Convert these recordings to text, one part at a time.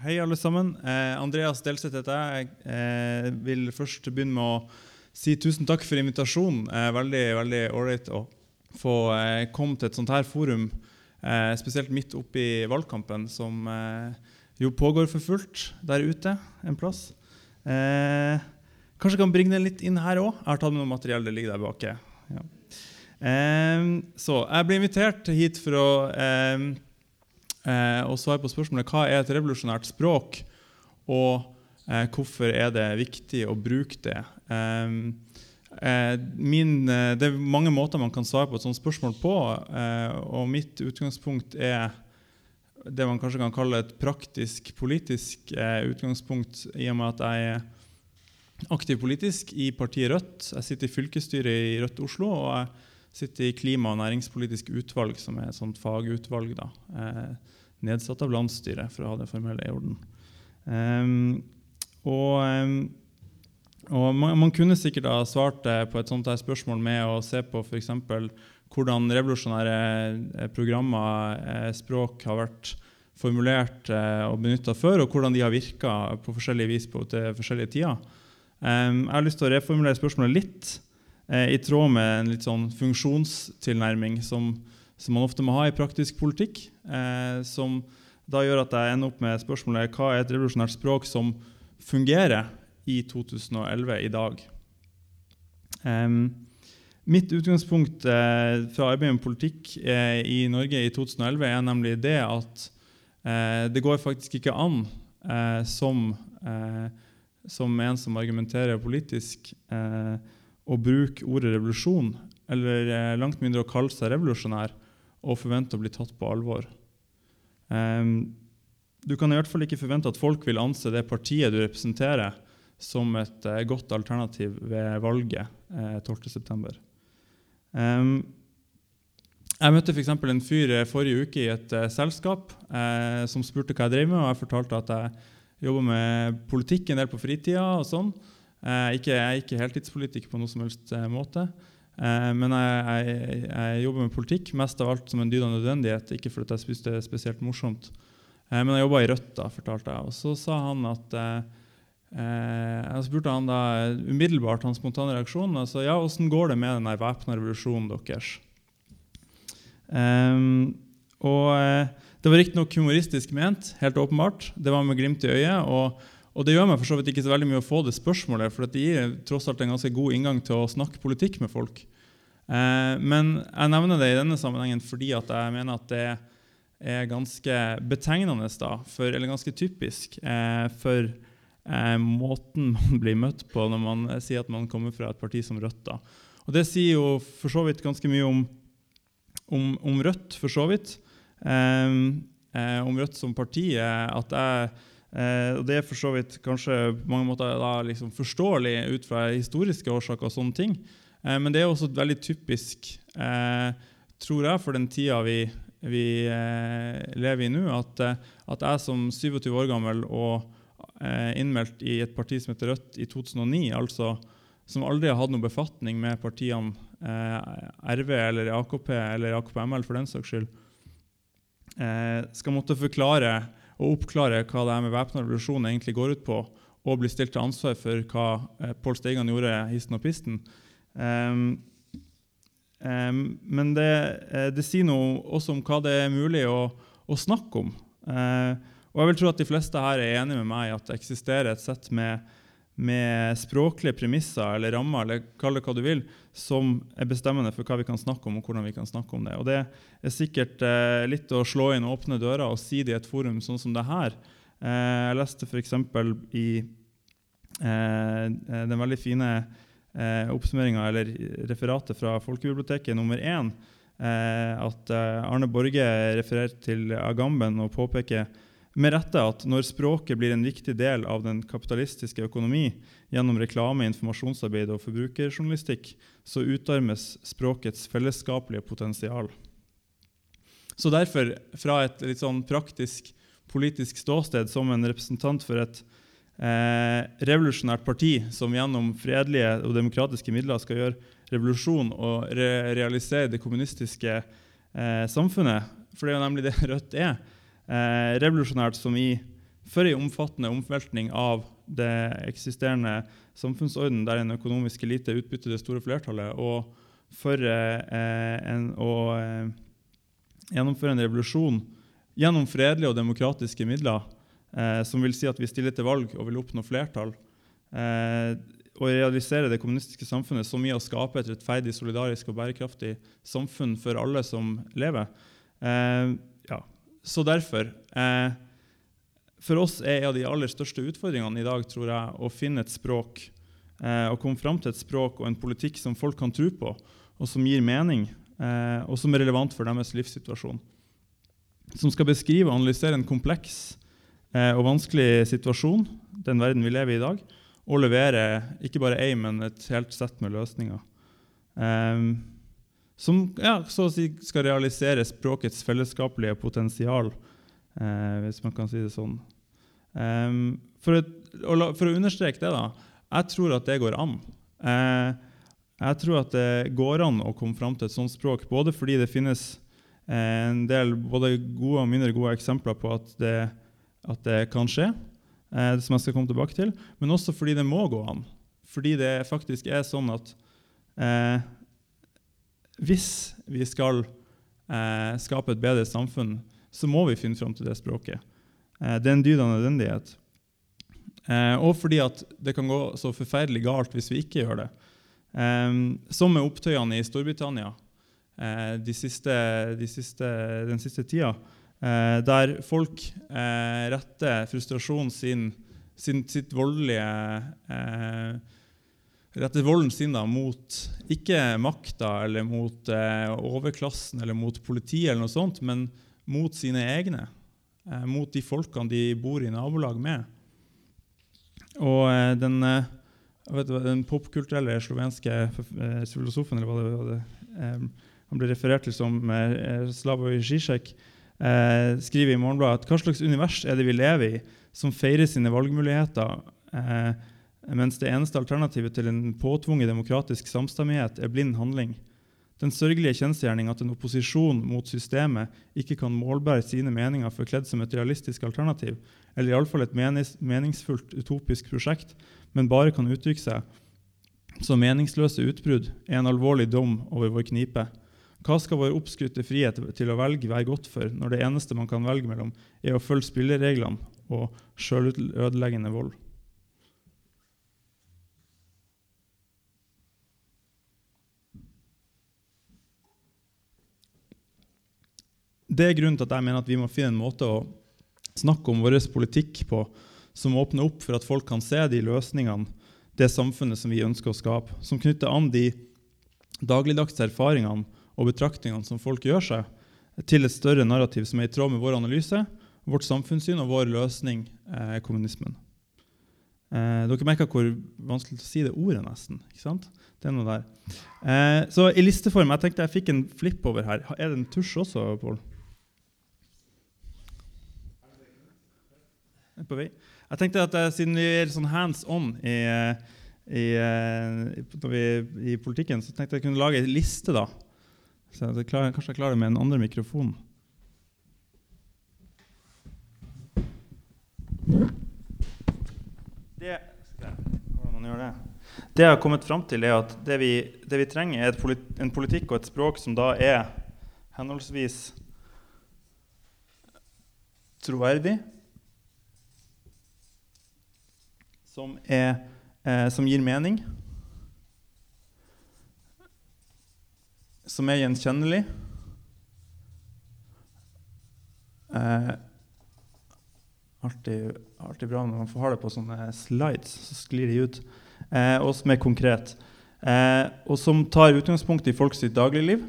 Hei, alle sammen. Eh, Andreas Delseth heter jeg. Jeg eh, vil først begynne med å si tusen takk for invitasjonen. Eh, veldig veldig ålreit å få eh, komme til et sånt her forum, eh, spesielt midt oppi valgkampen, som eh, jo pågår for fullt der ute en plass. kanskje jeg kan bringe den litt inn her òg. Jeg har tatt med noe materiell. Det ligger der bak. Ja. så jeg ble invitert hit for å eh, og svare på spørsmålet hva er et revolusjonært språk, og eh, hvorfor er det viktig å bruke det. Ehm, eh, min, eh, det er mange måter man kan svare på et sånt spørsmål på, eh, og mitt utgangspunkt er det man kanskje kan kalle et praktisk politisk utgangspunkt, i og med at jeg er aktiv politisk i partiet Rødt. Jeg sitter i fylkesstyret i Rødt Oslo. og jeg sitter i klima- og næringspolitisk utvalg, som er et sånt fagutvalg da, eh, nedsatt av landsstyret, for å ha det formelle i orden. Um, og, um, og man, man, kunne sikkert ha svart på et sånt her spørsmål med å se på f.eks. hvordan revolusjonære eh, programmer, eh, språk, har vært formulert eh, og benytta før, og hvordan de har virka på forskjellige vis på til forskjellige tider. Um, jeg har lyst til å reformulere spørsmålet litt i tråd med en litt sånn funksjonstilnærming som, som man ofte må ha i praktisk politikk. Eh, som da gjør at jeg ender opp med spørsmålet hva er et revolusjonært språk som fungerer i 2011 i dag. Eh, mitt utgangspunkt eh, fra arbeidet med politikk eh, i Norge i 2011 er nemlig det at eh, det går faktisk ikke an som, som, en som argumenterer politisk, eh, å bruke ordet revolusjon, eller eh, langt mindre å kalle seg revolusjonær, og forvente å bli tatt på alvor. Um, du kan i hvert fall ikke forvente at folk vil anse det partiet du representerer, som et uh, godt alternativ ved valget uh, 12.9. Um, jeg møtte f.eks. en fyr eh, forrige uke i et uh, selskap uh, som spurte hva jeg drev med, og jeg fortalte at jeg jobber med politikk en del på fritida. og sånn. Ikke, jeg er ikke heltidspolitiker på noen som helst måte. Eh, men jeg, jeg, jeg, jobber med politikk mest av alt som en dyd av nødvendighet, ikke fordi jeg synes det er spesielt morsomt. men jeg jobba i Rødt, da, fortalte jeg. Og så sa han at Jeg spurte han da umiddelbart hans spontane reaksjon. Altså, ja, åssen går det med den væpna revolusjonen deres? Um, og det var riktignok humoristisk ment, helt åpenbart. Det var med glimt i øyet. og og Det gjør meg for så vidt ikke så veldig mye å få det spørsmålet, for det gir tross alt en ganske god inngang til å snakke politikk med folk. Eh, men jeg nevner det i denne sammenhengen fordi at jeg mener at det er ganske betegnende, da, for, eller ganske typisk, eh, for eh, måten man blir møtt på når man sier at man kommer fra et parti som Rødt. Da. Og Det sier jo for så vidt ganske mye om, om, om Rødt, for så vidt. Eh, eh, om Rødt som parti. at jeg Eh, og Det er for så vidt kanskje på mange måter da, liksom forståelig ut fra historiske årsaker. og sånne ting. Eh, men det er også veldig typisk, eh, tror jeg, for den tida vi, vi eh, lever i nå, at, eh, at, jeg som 27 år gammel og eh, innmeldt i et parti som heter Rødt i 2009, altså som aldri har hatt noen befatning med partiene RV eller AKP eller AKP-ML for den saks skyld, skal måtte forklare å oppklare hva det her med væpna revolusjon egentlig går ut på, og bli stilt til ansvar for hva eh, Pål Steigan gjorde histen og pisten. Um, um, men det, eh, det, sier noe også om hva det er mulig å, å snakke om. Uh, og jeg vil tro at de fleste her er enig med meg i at det eksisterer et sett med med språklige premisser eller rammer eller kall det hva du vil, som er bestemmende for hva vi kan snakke om, og hvordan vi kan snakke om det. Og Det er sikkert eh, litt å slå inn og åpne dører og si det i et forum sånn som det her. Eh, jeg leste f.eks. i eh, den veldig fine eh, oppsummeringa eller referatet fra Folkebiblioteket nummer én eh, at eh, Arne Borge refererer til Agamben og påpeker med rette at når språket blir en viktig del av den kapitalistiske økonomi gjennom reklame, informasjonsarbeid og forbrukerjournalistikk, så utarmes språkets fellesskapelige potensial. Så derfor, fra et litt sånn praktisk politisk ståsted som en representant for et eh, revolusjonært parti som gjennom fredelige og demokratiske midler skal gjøre revolusjon og re realisere det kommunistiske eh, samfunnet, for det er jo nemlig det Rødt er, Eh, revolusjonært som i for en omfattende omveltning av det eksisterende samfunnsorden der en økonomisk elite utbytter det store flertallet, og for eh, en, å eh, gjennomføre en revolusjon gjennom fredelige og demokratiske midler, eh, som vil si at vi stiller til valg og vil oppnå flertall. Eh, og realisere det kommunistiske samfunnet som i å skape et rettferdig, solidarisk og bærekraftig samfunn for alle som lever. Eh. Så derfor eh, For oss er en av de aller største utfordringene i dag tror jeg, å finne et språk eh, og komme fram til et språk og en politikk som folk kan tro på, og som gir mening, eh, og som er relevant for deres livssituasjon. Som skal beskrive og analysere en kompleks eh, og vanskelig situasjon, den verden vi lever i i dag, og levere ikke bare ei, men et helt sett med løsninger. Um, som ja, så å si skal realisere språkets fellesskapelige potensial, eh, hvis man kan si det sånn. Um, for, et, for, å understreke det, da. Jeg tror at det går an. Eh, jeg tror at det går an å komme fram til et sånt språk, både fordi det finnes eh, en del både gode og mindre gode eksempler på at det, at det kan skje, eh, som jeg skal komme tilbake til, men også fordi det må gå an. Fordi det faktisk er sånn at eh, hvis vi skal eh, skape et bedre samfunn, så må vi finne fram til det språket. Eh, det er en dyd av nødvendighet. Eh, og fordi at det kan gå så forferdelig galt hvis vi ikke gjør det. Um, som med opptøyene i Storbritannia uh, de siste, de siste, den siste tida, uh, der folk retter frustrasjonen sin, sin sitt voldelige retter volden sin da, mot ikke makta eller mot overklassen eller mot politiet, eller noe sånt, men mot sine egne. mot de folkene de bor i nabolag med. Og den vet, den popkulturelle slovenske eh, filosofen eller hva det var, eh, han ble referert til som eh, Slavoj Zizek, eh, skriver i Morgenbladet at hva slags univers er det vi lever i, som feirer sine valgmuligheter, eh, mens det eneste alternativet til en påtvunget demokratisk samstemmighet er blind handling. Den sørgelige kjensgjerning at en opposisjon mot systemet ikke kan målbære sine meninger forkledd som et realistisk alternativ, eller iallfall et meningsfullt utopisk prosjekt, men bare kan uttrykke seg som meningsløse utbrudd, er en alvorlig dom over vår knipe. Hva skal vår oppskrytte frihet til å velge være godt for, når det eneste man kan velge mellom, er å følge spillereglene og sjølødeleggende vold? Det er grunnen til at jeg mener at vi må finne en måte å snakke om vår politikk på som åpner opp for at folk kan se de løsningene, det samfunnet som vi ønsker å skape, som knytter an de dagligdagse erfaringene og betraktningene som folk gjør seg, til et større narrativ som er i tråd med vår analyse, vårt samfunnssyn og vår løsning, eh, kommunismen. Eh, dere merker hvor vanskelig å si det ordet, nesten. ikke sant? Det er noe der. Eh, så i listeform Jeg tenkte jeg fikk en flipp over her. Er det en tusj også, Pål? På vei. Jeg tenkte at uh, Siden vi er sånn hands on i, i, uh, vi, i, politikken, så tenkte jeg kunne lage en liste. da. Så jeg klarer, Kanskje jeg klarer det med en andre mikrofon. Det, det? det jeg har kommet fram til, er at det vi, det vi trenger, er politi en politikk og et språk som da er henholdsvis troverdig som, er, eh, som gir mening, som er gjenkjennelig. Eh, alltid, alltid, bra når man får ha det på sånne slides, så sklir de ut. Eh, og som er konkret. Eh, og som tar utgangspunkt i folks dagligliv.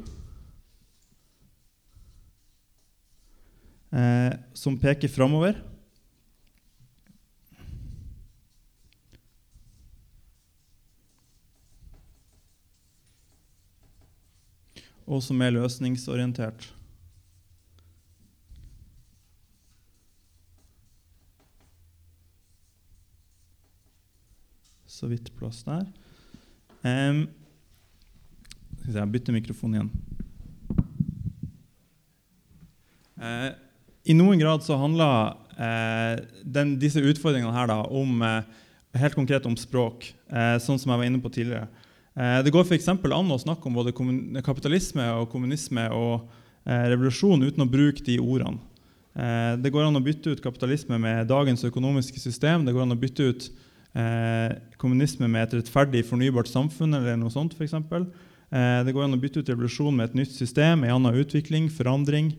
Eh, som peker framover. Og som er løsningsorientert. Så vidt plass der. Um, jeg bytter mikrofon igjen. Uh, I noen grad så handler uh, den, disse utfordringene her da, om, uh, helt konkret om språk, sånn som jeg var inne på tidligere. Eh, det går f.eks. an å snakke om både kapitalisme og kommunisme og eh, revolusjon uten å bruke de ordene. Eh, det går an å bytte ut kapitalisme med dagens økonomiske system. Det går an å bytte ut kommunisme med et rettferdig, fornybart samfunn eller noe sånt. For eksempel. det går an å bytte ut revolusjon med et nytt system, en annen utvikling, forandring.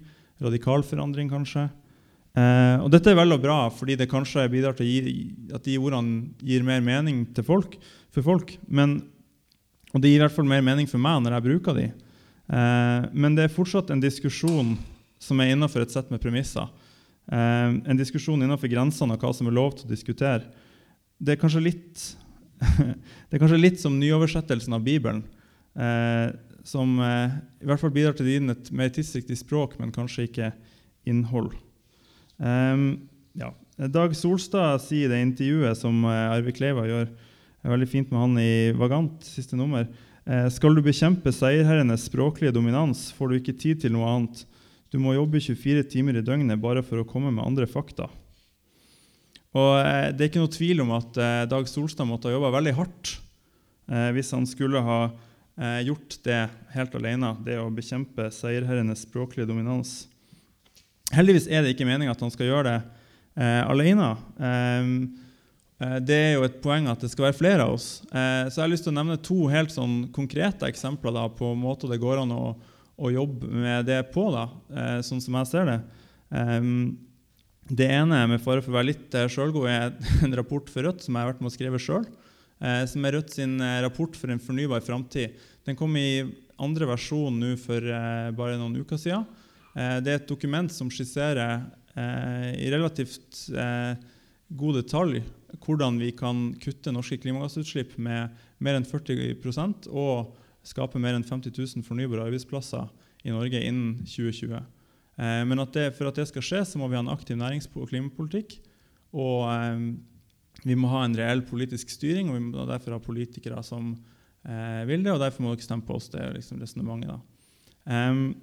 Radikal forandring, kanskje. Og dette er vel og bra, fordi det kanskje bidrar til at de ordene gir mer mening folk, for folk. Men, og det gir i hvert fall mer mening for meg når jeg bruker de. Eh, men det er fortsatt en diskusjon som er innenfor et sett med premisser. Eh, en diskusjon innenfor grensene av hva som er lov til å diskutere. Det er kanskje litt, det er kanskje litt som nyoversettelsen av Bibelen, eh, som i hvert fall bidrar til å gi den et mer tidsriktig språk, men kanskje ikke innhold. Ja. Dag Solstad sier i det intervjuet som Arve Kleiva gjør er veldig fint med han i Vagant, siste nummer. Eh, skal du bekjempe seierherrenes språklige dominans, får du ikke tid til noe annet. Du må jobbe 24 timer i døgnet bare for å komme med andre fakta. Og eh, Det er ikke noe tvil om at Dag Solstad måtte ha jobba veldig hardt hvis han skulle ha gjort det helt alene, det å bekjempe seierherrenes språklige dominans. Heldigvis er det ikke meninga at han skal gjøre det eh, alene. Eh, det er jo et poeng at det skal være flere av oss. Eh, så jeg har lyst til å nevne to helt sånn konkrete eksempler da, på måter det går an å, å jobbe med det på, da, eh, sånn som jeg ser det. Det ene med fare for å være litt eh, sjølgod, er en rapport for Rødt som jeg har vært med å skrive sjøl. Eh, som er Rødt sin rapport for en fornybar framtid. Den kom i andre versjon nå for bare noen uker siden. Eh, det er et dokument som skisserer eh, i relativt eh, god detalj hvordan vi kan kutte norske klimagassutslipp med mer enn 40% og skape mer enn 50 000 fornybare arbeidsplasser i Norge innen 2020. Men at det, for at det skal skje, så må vi ha en aktiv nærings- og klimapolitikk. Og vi må ha en reell politisk styring, og vi må derfor ha politikere som vil det. Og derfor må dere stemme på oss. Det er liksom resonnementet. Um,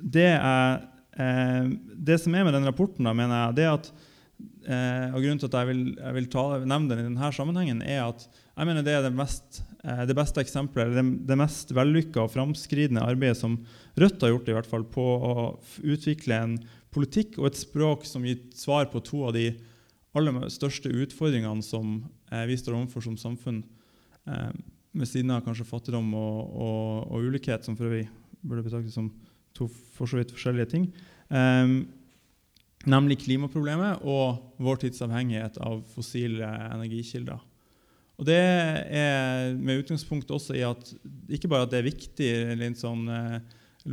det, er, eh, det som er med den rapporten, da, mener jeg, det er at eh, og Grunnen til at jeg vil, jeg vil ta, nevne den i denne sammenhengen, er at jeg mener det er det, mest, eh, det beste eksempelet, det, det mest vellykka og framskridende arbeidet som Rødt har gjort i hvert fall, på å utvikle en politikk og et språk som gir svar på to av de aller største utfordringene som eh, vi står overfor som samfunn, eh, ved siden av kanskje fattigdom og, og, og ulikhet, som for øvrig burde betraktes som to for så vidt forskjellige ting. Um, nemlig klimaproblemet og vår tids avhengighet av fossile energikilder. Og Det er med utgangspunkt også i at ikke bare at det er viktig litt sånn eh,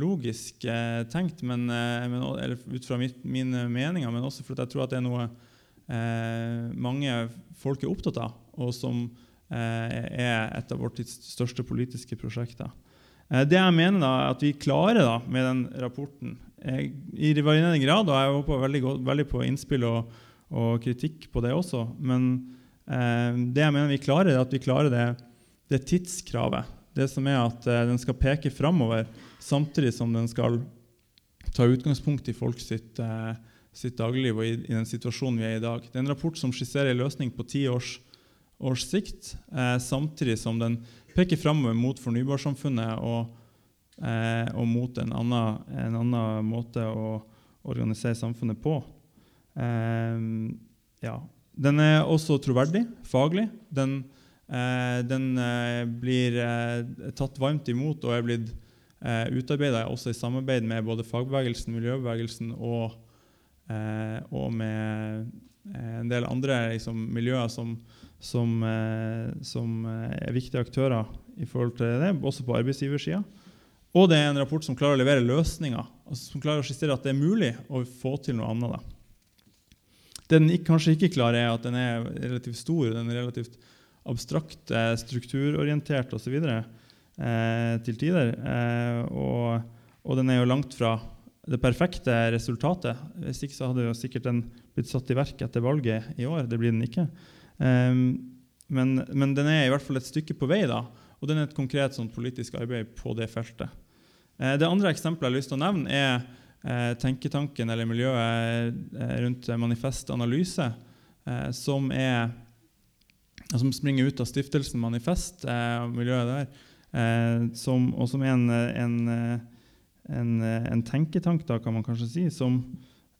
logisk eh, tenkt, men, eh, men, ut fra mitt, mine meninger, men også fordi jeg tror at det er noe eh, mange folk er opptatt av, og som eh, er et av vår tids største politiske prosjekter. Det jeg mener da, at vi klarer da, med den rapporten I varierende grad, og jeg håper veldig, veldig på innspill og, og, kritikk på det også, men eh, det jeg mener vi klarer, er at vi klarer det, det tidskravet. Det som er at eh, den skal peke framover, samtidig som den skal ta utgangspunkt i folk sitt, eh, sitt dagligliv og i, i, den situasjonen vi er i i dag. Det er en rapport som skisserer en løsning på ti års, års sikt, eh, samtidig som den peker framover mot fornybarsamfunnet og, eh, og mot en annen, en annen, måte å organisere samfunnet på. Eh, ja. Den er også troverdig faglig. Den, eh, den eh, blir eh, tatt varmt imot og er blitt eh, utarbeida også i samarbeid med både fagbevegelsen, miljøbevegelsen og, eh, og med en del andre liksom, miljøer som som, som, er viktige aktører i forhold til det, også på arbeidsgiversida. Og det er en rapport som klarer å levere løsninger, som klarer å skissere at det er mulig å få til noe annet. Da. Det den kanskje ikke klarer, er at den er relativt stor, den er relativt abstrakt, eh, strukturorientert osv. Eh, til tider. Eh, og, og, den er jo langt fra det perfekte resultatet. Hvis ikke så hadde jo sikkert den blitt satt i verk etter valget i år. Det blir den ikke. Um, men, men, den er i hvert fall et stykke på vei, da, og den er et konkret sånn, politisk arbeid på det feltet. Uh, det andre eksempelet jeg har lyst til å nevne, er eh, tenketanken eller miljøet eh, rundt Manifest Analyse, eh, som, er, som springer ut av stiftelsen Manifest, og miljøet der, eh, som, og som er en, en, en, en, tenketank, da, kan man kanskje si, som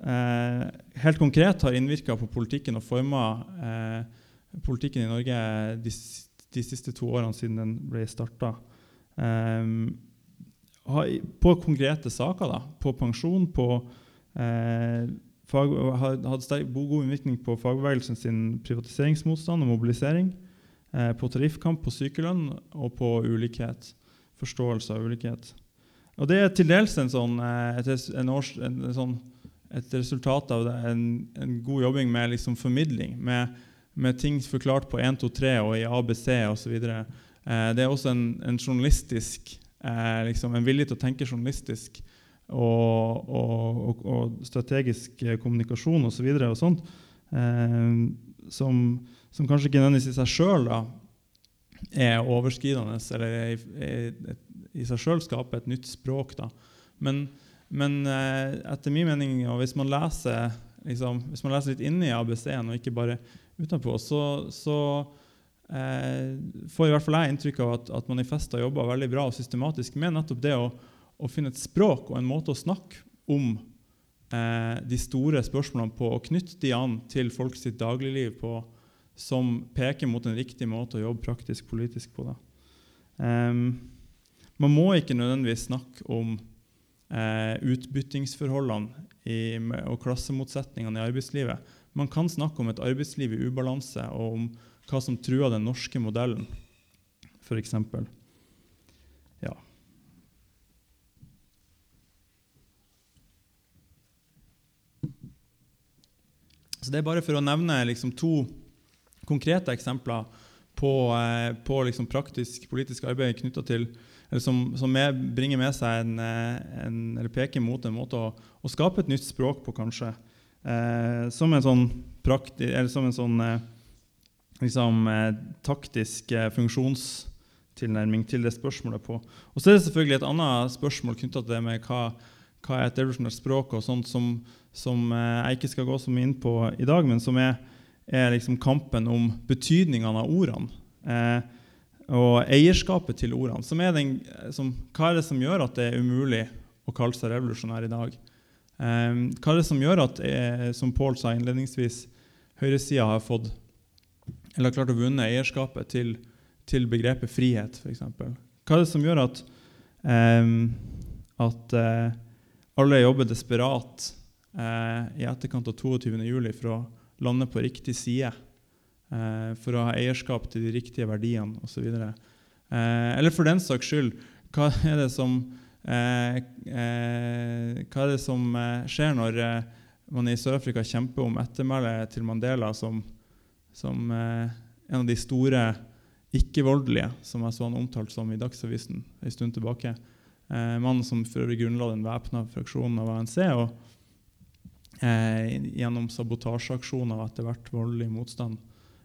helt konkret har innvirka på politikken og forma politikken i Norge de, de, siste to årene siden den ble starta. Um, på konkrete saker, da, på pensjon, på eh, fag, hadde god innvirkning på fagbevegelsen sin privatiseringsmotstand og mobilisering, eh, på tariffkamp, på sykelønn og på ulikhet. Forståelse av ulikhet. Og det er til dels en sånn, eh, et, en års, en, sånn, et resultat av det, en, en, god jobbing med liksom formidling, med, med, ting forklart på 1, 2, 3 og i ABC osv. Eh, det er også en, journalistisk liksom en vilje til å tenke journalistisk og, og, og, strategisk eh, kommunikasjon osv. Og, så og eh, som, som, kanskje ikke nødvendigvis i seg sjøl er overskridende eller i, er, i seg sjøl skaper et nytt språk. Da. Men, men eh, etter min mening, og hvis man leser, liksom, hvis man leser litt inni ABC-en og ikke bare utenpå, så, så eh, får i hvert fall jeg inntrykk av at, at Manifest har jobba veldig bra og systematisk med nettopp det å, å, finne et språk og en måte å snakke om eh, de store spørsmålene på, og knytte de an til folk sitt dagligliv på, som peker mot en riktig måte å jobbe praktisk politisk på. Um, man må ikke nødvendigvis snakke om eh, utbyttingsforholdene i, og klassemotsetningene i arbeidslivet. Man kan snakke om et arbeidsliv i ubalanse og om hva som truer den norske modellen, f.eks. Ja. Så Det er bare for å nevne liksom, to konkrete eksempler på, eh, på liksom, praktisk politisk arbeid til som, som bringer med seg en, eh, en, eller peker mot en måte å, å, skape et nytt språk på, kanskje. Eh, som en sånn, prakti, eller som en sånn eh, liksom, eh, taktisk eh, funksjonstilnærming til det spørsmålet på. Og så er det selvfølgelig et annet spørsmål knytta til det med hva, hva er et evolusjonært språk, og sånt som, som eh, jeg ikke skal gå så mye inn på i dag, men som er, er liksom kampen om betydningene av ordene. Eh, og eierskapet til ordene. Som er den, som, hva er det som gjør at det er umulig å kalle seg revolusjonær i dag? Eh, hva er det som gjør at, eh, som Paul sa innledningsvis, høyresida har fått eller har klart å vunne eierskapet til, til begrepet frihet, f.eks. Hva er det som gjør at, eh, at eh, alle jobber desperat eh, i etterkant av 22.07. for å lande på riktig side? Eh, for å ha eierskap til de riktige verdiene osv. Eh, eller for den saks skyld, hva er det som, eh, eh, er det som skjer når man i Sør-Afrika kjemper om ettermælet til Mandela som som eh, en av de store ikke-voldelige, som jeg så han omtalt som i Dagsavisen en stund tilbake. Eh, Mannen som for øvrig grunnla den væpna fraksjonen av ANC. og eh, Gjennom sabotasjeaksjoner og etter hvert voldelig motstand,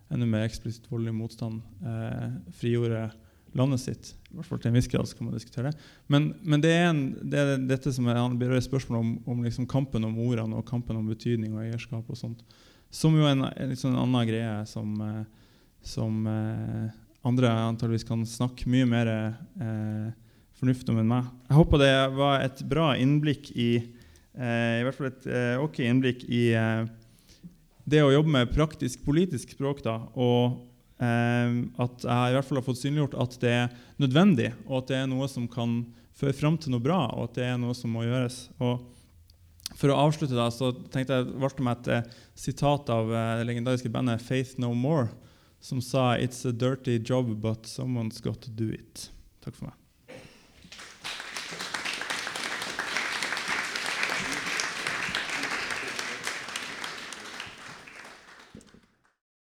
enda mer eksplisitt voldelig motstand, eh, frigjorde landet sitt. I hvert fall til en viss grad kan man diskutere det. Men, men det, er en, det, er dette som er, berører spørsmålet om, om liksom kampen om ordene og kampen om betydning og eierskap. og sånt. Som jo er en, en, en annen greie som, eh, som eh, andre antageligvis kan snakke mye mer eh, fornuft om enn meg. Jeg håper det var et bra innblikk i eh, i hvert fall et eh, ok innblikk i eh, det å jobbe med praktisk politisk språk. da, og at jeg i hvert fall har fått synliggjort at det er nødvendig, og at det er noe som kan føre fram til noe bra, og at det er noe som må gjøres. Og for å avslutte da, så tenkte jeg valgte meg et eh, sitat av eh, det legendariske bandet Faith No More, som sa 'It's a dirty job, but someone's got to do it'. Takk for meg.